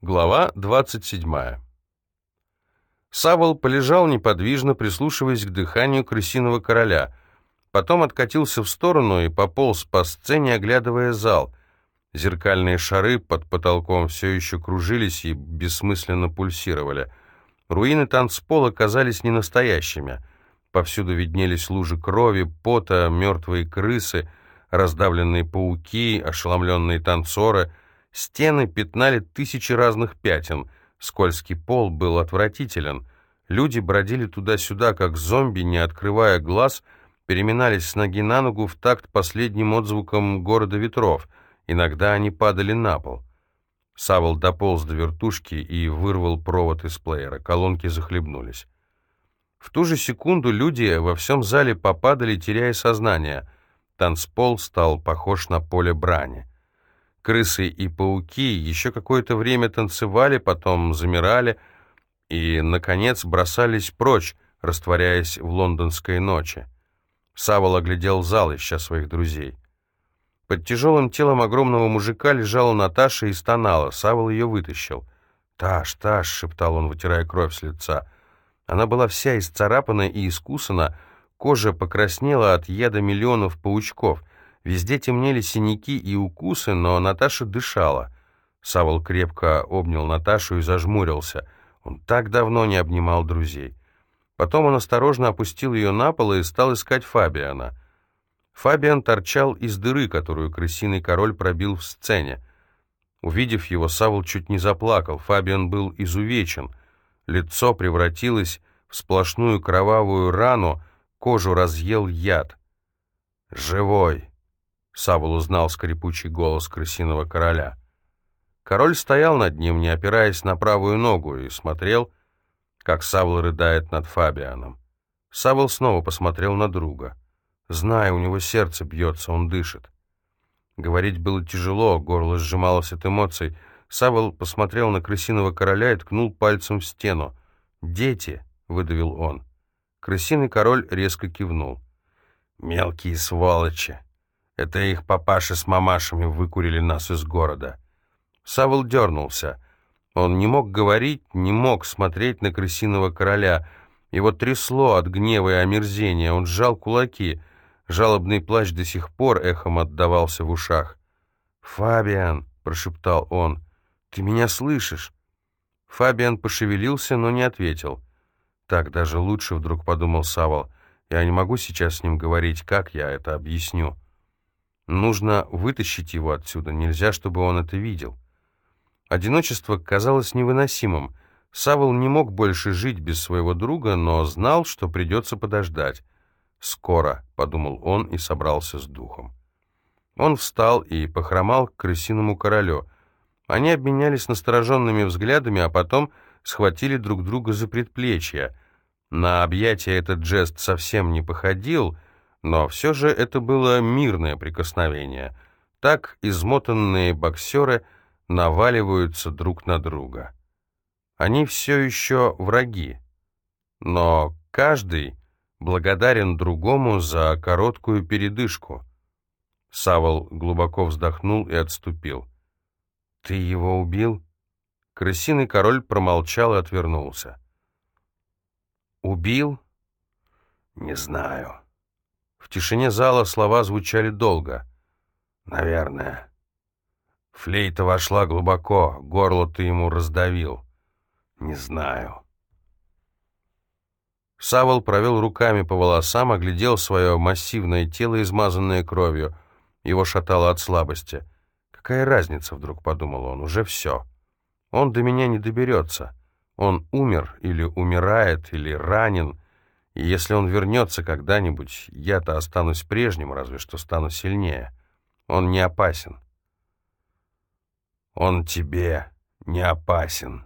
Глава 27. Савол полежал неподвижно, прислушиваясь к дыханию крысиного короля. Потом откатился в сторону и пополз по сцене, оглядывая зал. Зеркальные шары под потолком все еще кружились и бессмысленно пульсировали. Руины танцпола казались ненастоящими. Повсюду виднелись лужи крови, пота, мертвые крысы, раздавленные пауки, ошеломленные танцоры — Стены пятнали тысячи разных пятен. Скользкий пол был отвратителен. Люди бродили туда-сюда, как зомби, не открывая глаз, переминались с ноги на ногу в такт последним отзвуком города ветров. Иногда они падали на пол. Савол дополз до вертушки и вырвал провод из плеера. Колонки захлебнулись. В ту же секунду люди во всем зале попадали, теряя сознание. Танцпол стал похож на поле брани. Крысы и пауки еще какое-то время танцевали, потом замирали и, наконец, бросались прочь, растворяясь в лондонской ночи. Савол оглядел зал, ища своих друзей. Под тяжелым телом огромного мужика лежала Наташа и стонала. Савол ее вытащил. «Таш, Таш!» — шептал он, вытирая кровь с лица. Она была вся исцарапана и искусана, кожа покраснела от яда миллионов паучков. Везде темнели синяки и укусы, но Наташа дышала. Савол крепко обнял Наташу и зажмурился. Он так давно не обнимал друзей. Потом он осторожно опустил ее на пол и стал искать Фабиана. Фабиан торчал из дыры, которую крысиный король пробил в сцене. Увидев его, Савол чуть не заплакал. Фабиан был изувечен. Лицо превратилось в сплошную кровавую рану, кожу разъел яд. «Живой!» Савол узнал скрипучий голос крысиного короля. Король стоял над ним, не опираясь на правую ногу, и смотрел, как Савол рыдает над Фабианом. Савол снова посмотрел на друга. Зная, у него сердце бьется, он дышит. Говорить было тяжело, горло сжималось от эмоций. Савол посмотрел на крысиного короля и ткнул пальцем в стену. «Дети!» — выдавил он. Крысиный король резко кивнул. «Мелкие сволочи!» Это их папаши с мамашами выкурили нас из города. Савол дернулся. Он не мог говорить, не мог смотреть на крысиного короля. Его трясло от гнева и омерзения. Он сжал кулаки. Жалобный плач до сих пор эхом отдавался в ушах. «Фабиан», — прошептал он, — «ты меня слышишь?» Фабиан пошевелился, но не ответил. «Так даже лучше», — вдруг подумал Савол. «Я не могу сейчас с ним говорить, как я это объясню». Нужно вытащить его отсюда, нельзя, чтобы он это видел. Одиночество казалось невыносимым. Савол не мог больше жить без своего друга, но знал, что придется подождать. «Скоро», — подумал он и собрался с духом. Он встал и похромал к крысиному королю. Они обменялись настороженными взглядами, а потом схватили друг друга за предплечья. На объятия этот жест совсем не походил — но все же это было мирное прикосновение. Так измотанные боксеры наваливаются друг на друга. Они все еще враги, но каждый благодарен другому за короткую передышку. Савол глубоко вздохнул и отступил. «Ты его убил?» Крысиный король промолчал и отвернулся. «Убил?» «Не знаю». Тишине зала слова звучали долго. «Наверное». Флейта вошла глубоко, горло ты ему раздавил. «Не знаю». Савол провел руками по волосам, оглядел свое массивное тело, измазанное кровью. Его шатало от слабости. «Какая разница?» — вдруг подумал он. «Уже все. Он до меня не доберется. Он умер или умирает, или ранен, если он вернется когда-нибудь, я-то останусь прежним, разве что стану сильнее. Он не опасен. Он тебе не опасен.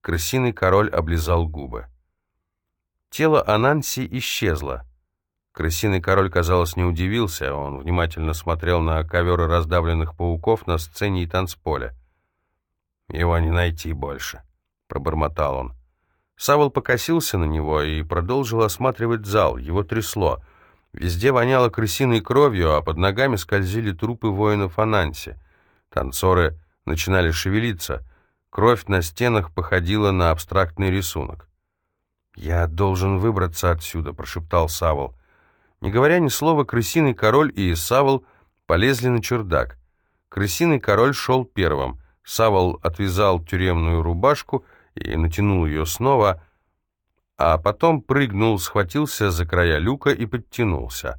Крысиный король облизал губы. Тело Ананси исчезло. Крысиный король, казалось, не удивился. Он внимательно смотрел на коверы раздавленных пауков на сцене и танцполе. «Его не найти больше», — пробормотал он. Савол покосился на него и продолжил осматривать зал. Его трясло. Везде воняло крысиной кровью, а под ногами скользили трупы воинов Ананси. Танцоры начинали шевелиться. Кровь на стенах походила на абстрактный рисунок. «Я должен выбраться отсюда», — прошептал Савол. Не говоря ни слова, крысиный король и Савол полезли на чердак. Крысиный король шел первым. Савол отвязал тюремную рубашку и натянул ее снова, а потом прыгнул, схватился за края люка и подтянулся.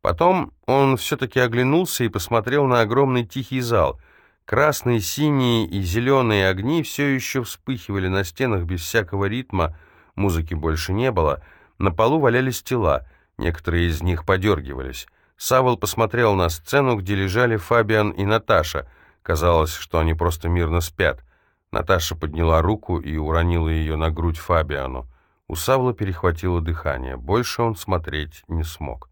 Потом он все-таки оглянулся и посмотрел на огромный тихий зал. Красные, синие и зеленые огни все еще вспыхивали на стенах без всякого ритма, музыки больше не было. На полу валялись тела, некоторые из них подергивались. Савол посмотрел на сцену, где лежали Фабиан и Наташа. Казалось, что они просто мирно спят. Наташа подняла руку и уронила ее на грудь Фабиану. У Савла перехватило дыхание. Больше он смотреть не смог.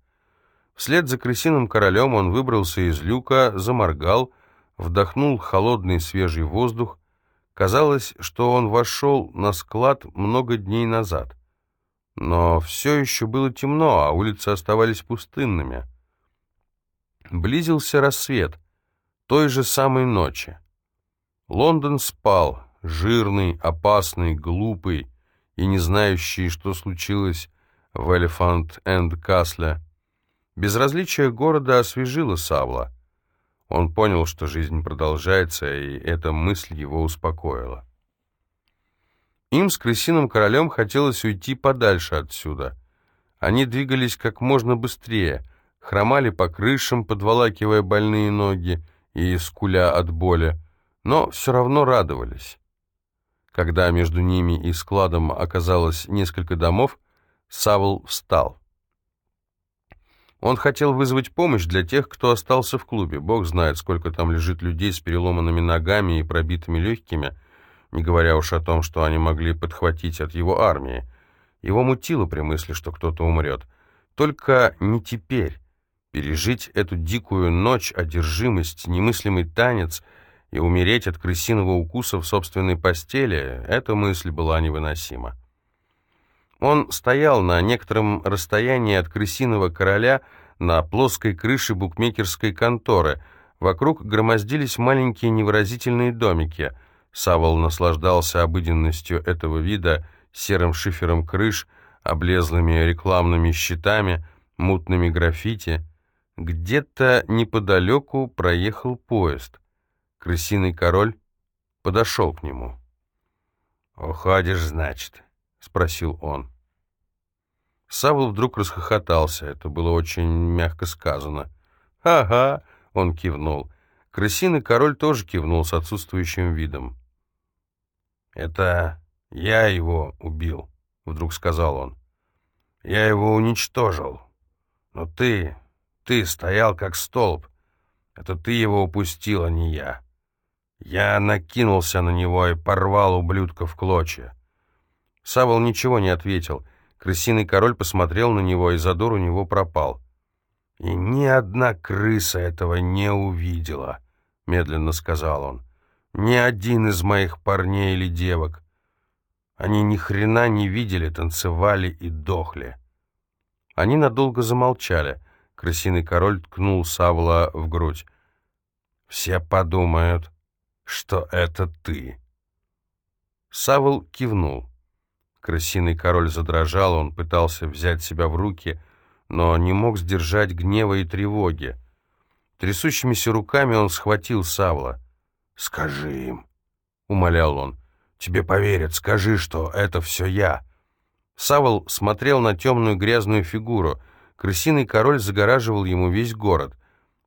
Вслед за крысиным королем он выбрался из люка, заморгал, вдохнул холодный свежий воздух. Казалось, что он вошел на склад много дней назад. Но все еще было темно, а улицы оставались пустынными. Близился рассвет той же самой ночи. Лондон спал, жирный, опасный, глупый и не знающий, что случилось в Элефант-энд-Касле. Безразличие города освежило Савла. Он понял, что жизнь продолжается, и эта мысль его успокоила. Им с крысиным королем хотелось уйти подальше отсюда. Они двигались как можно быстрее, хромали по крышам, подволакивая больные ноги и скуля от боли, но все равно радовались. Когда между ними и складом оказалось несколько домов, Савл встал. Он хотел вызвать помощь для тех, кто остался в клубе. Бог знает, сколько там лежит людей с переломанными ногами и пробитыми легкими, не говоря уж о том, что они могли подхватить от его армии. Его мутило при мысли, что кто-то умрет. Только не теперь. Пережить эту дикую ночь, одержимость, немыслимый танец и умереть от крысиного укуса в собственной постели — эта мысль была невыносима. Он стоял на некотором расстоянии от крысиного короля на плоской крыше букмекерской конторы. Вокруг громоздились маленькие невыразительные домики. Савол наслаждался обыденностью этого вида, серым шифером крыш, облезлыми рекламными щитами, мутными граффити. Где-то неподалеку проехал поезд. Крысиный король подошел к нему. «Уходишь, значит?» — спросил он. Савл вдруг расхохотался. Это было очень мягко сказано. «Ага», — он кивнул. Крысиный король тоже кивнул с отсутствующим видом. «Это я его убил», — вдруг сказал он. «Я его уничтожил. Но ты, ты стоял как столб. Это ты его упустил, а не я. Я накинулся на него и порвал ублюдка в клочья. Савол ничего не ответил. Крысиный король посмотрел на него, и задор у него пропал. «И ни одна крыса этого не увидела», — медленно сказал он. «Ни один из моих парней или девок. Они ни хрена не видели, танцевали и дохли». Они надолго замолчали. Крысиный король ткнул Савла в грудь. «Все подумают, что это ты». Савл кивнул. Крысиный король задрожал, он пытался взять себя в руки, но не мог сдержать гнева и тревоги. Трясущимися руками он схватил Савла. «Скажи им», — умолял он, — «тебе поверят, скажи, что это все я». Савл смотрел на темную грязную фигуру. Крысиный король загораживал ему весь город.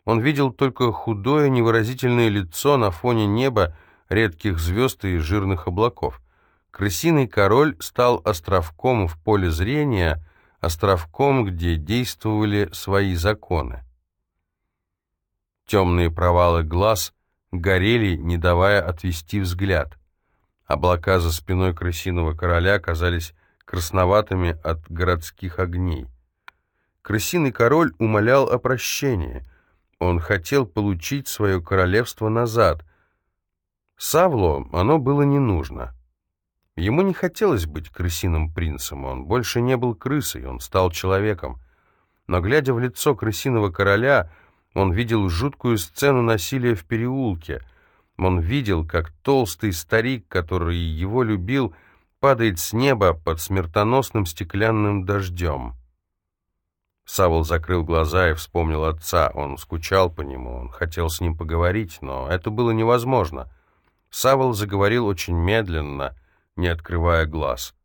Он видел только худое невыразительное лицо на фоне неба, редких звезд и жирных облаков. Крысиный король стал островком в поле зрения, островком, где действовали свои законы. Темные провалы глаз горели, не давая отвести взгляд. Облака за спиной крысиного короля казались красноватыми от городских огней. Крысиный король умолял о прощении. Он хотел получить свое королевство назад. Савло оно было не нужно. Ему не хотелось быть крысиным принцем, он больше не был крысой, он стал человеком. Но, глядя в лицо крысиного короля, он видел жуткую сцену насилия в переулке. Он видел, как толстый старик, который его любил, падает с неба под смертоносным стеклянным дождем. Савол закрыл глаза и вспомнил отца. Он скучал по нему, он хотел с ним поговорить, но это было невозможно. Савол заговорил очень медленно, не открывая глаз.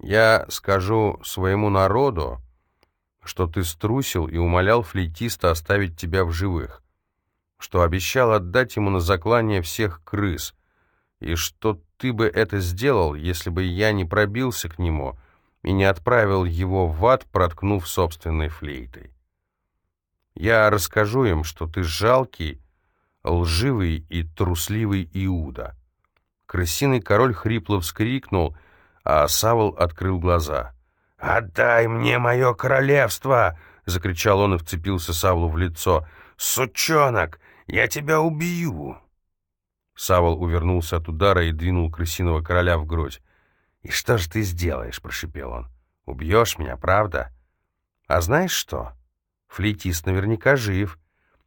«Я скажу своему народу, что ты струсил и умолял флейтиста оставить тебя в живых, что обещал отдать ему на заклание всех крыс, и что ты бы это сделал, если бы я не пробился к нему и не отправил его в ад, проткнув собственной флейтой. Я расскажу им, что ты жалкий, лживый и трусливый Иуда. Крысиный король хрипло вскрикнул, а Савол открыл глаза. «Отдай мне мое королевство!» — закричал он и вцепился Савлу в лицо. «Сучонок, я тебя убью!» Савол увернулся от удара и двинул крысиного короля в грудь. «И что же ты сделаешь?» — прошипел он. «Убьешь меня, правда?» «А знаешь что? Флейтист наверняка жив.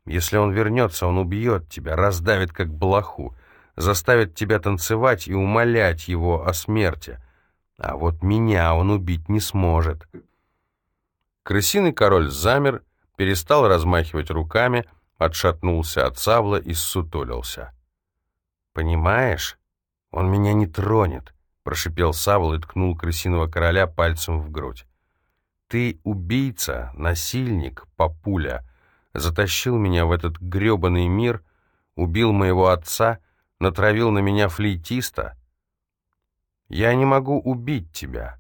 Если он вернется, он убьет тебя, раздавит как блоху заставит тебя танцевать и умолять его о смерти. А вот меня он убить не сможет. Крысиный король замер, перестал размахивать руками, отшатнулся от савла и ссутулился. «Понимаешь, он меня не тронет», — прошипел Савл и ткнул крысиного короля пальцем в грудь. «Ты убийца, насильник, папуля, затащил меня в этот грёбаный мир, убил моего отца — натравил на меня флейтиста. Я не могу убить тебя,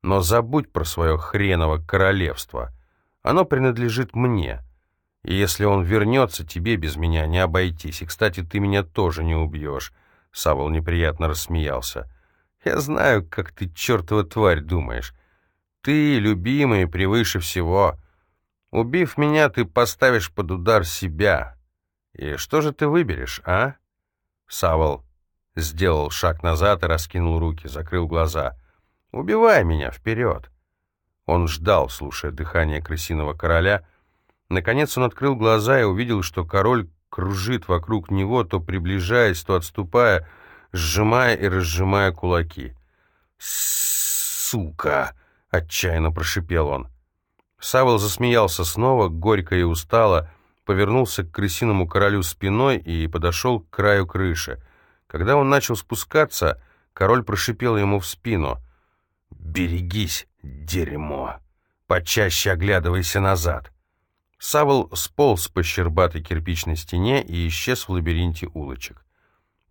но забудь про свое хреново королевство. Оно принадлежит мне, и если он вернется, тебе без меня не обойтись. И, кстати, ты меня тоже не убьешь. Савол неприятно рассмеялся. Я знаю, как ты, чертова тварь, думаешь. Ты, любимый, превыше всего. Убив меня, ты поставишь под удар себя. И что же ты выберешь, а?» Савол сделал шаг назад и раскинул руки, закрыл глаза. «Убивай меня вперед!» Он ждал, слушая дыхание крысиного короля. Наконец он открыл глаза и увидел, что король кружит вокруг него, то приближаясь, то отступая, сжимая и разжимая кулаки. «Сука!» — отчаянно прошипел он. Савол засмеялся снова, горько и устало, — повернулся к крысиному королю спиной и подошел к краю крыши. Когда он начал спускаться, король прошипел ему в спину. «Берегись, дерьмо! Почаще оглядывайся назад!» Савол сполз по щербатой кирпичной стене и исчез в лабиринте улочек.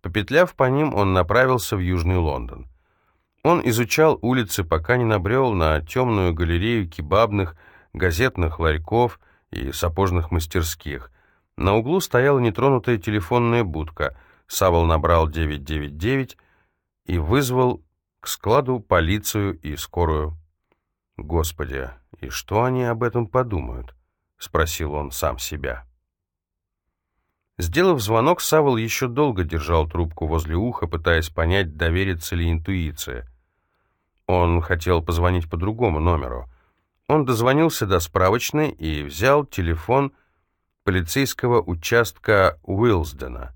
Попетляв по ним, он направился в Южный Лондон. Он изучал улицы, пока не набрел на темную галерею кебабных, газетных ларьков, и сапожных мастерских. На углу стояла нетронутая телефонная будка. Савол набрал 999 и вызвал к складу полицию и скорую. «Господи, и что они об этом подумают?» — спросил он сам себя. Сделав звонок, Савол еще долго держал трубку возле уха, пытаясь понять, доверится ли интуиция. Он хотел позвонить по другому номеру — он дозвонился до справочной и взял телефон полицейского участка Уилсдена.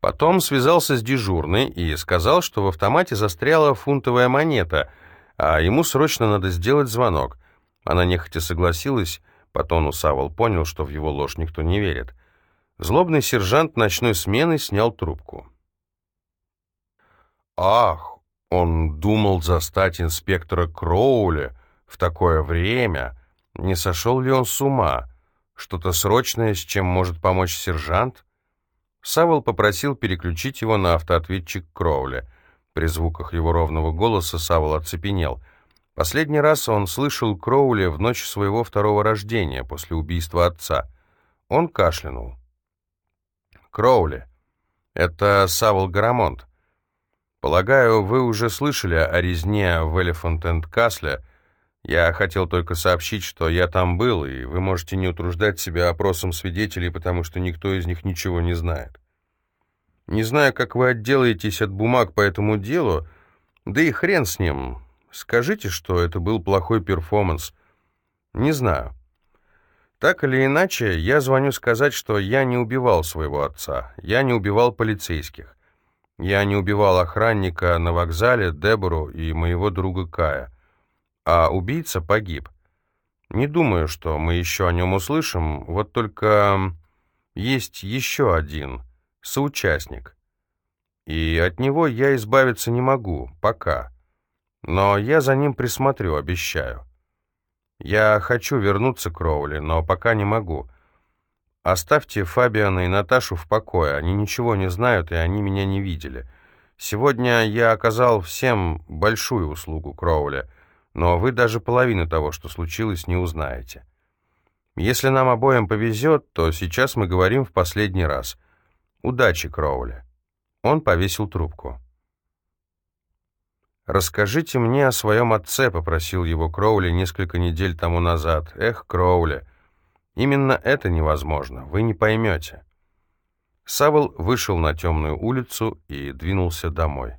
Потом связался с дежурной и сказал, что в автомате застряла фунтовая монета, а ему срочно надо сделать звонок. Она нехотя согласилась, по тону Савол понял, что в его ложь никто не верит. Злобный сержант ночной смены снял трубку. «Ах, он думал застать инспектора Кроуля», в такое время? Не сошел ли он с ума? Что-то срочное, с чем может помочь сержант? Савол попросил переключить его на автоответчик Кроуля. При звуках его ровного голоса Савол оцепенел. Последний раз он слышал Кроуля в ночь своего второго рождения, после убийства отца. Он кашлянул. «Кроули, это Савол Гарамонт. Полагаю, вы уже слышали о резне в Элефант-энд-Касле, я хотел только сообщить, что я там был, и вы можете не утруждать себя опросом свидетелей, потому что никто из них ничего не знает. Не знаю, как вы отделаетесь от бумаг по этому делу, да и хрен с ним. Скажите, что это был плохой перформанс. Не знаю. Так или иначе, я звоню сказать, что я не убивал своего отца, я не убивал полицейских, я не убивал охранника на вокзале, Дебору и моего друга Кая, а убийца погиб. Не думаю, что мы еще о нем услышим, вот только есть еще один соучастник. И от него я избавиться не могу, пока. Но я за ним присмотрю, обещаю. Я хочу вернуться к Роули, но пока не могу. Оставьте Фабиана и Наташу в покое, они ничего не знают, и они меня не видели. Сегодня я оказал всем большую услугу Кроули, но вы даже половину того, что случилось, не узнаете. Если нам обоим повезет, то сейчас мы говорим в последний раз. Удачи, Кроули. Он повесил трубку. «Расскажите мне о своем отце», — попросил его Кроули несколько недель тому назад. «Эх, Кроули, именно это невозможно, вы не поймете». Савол вышел на темную улицу и двинулся домой.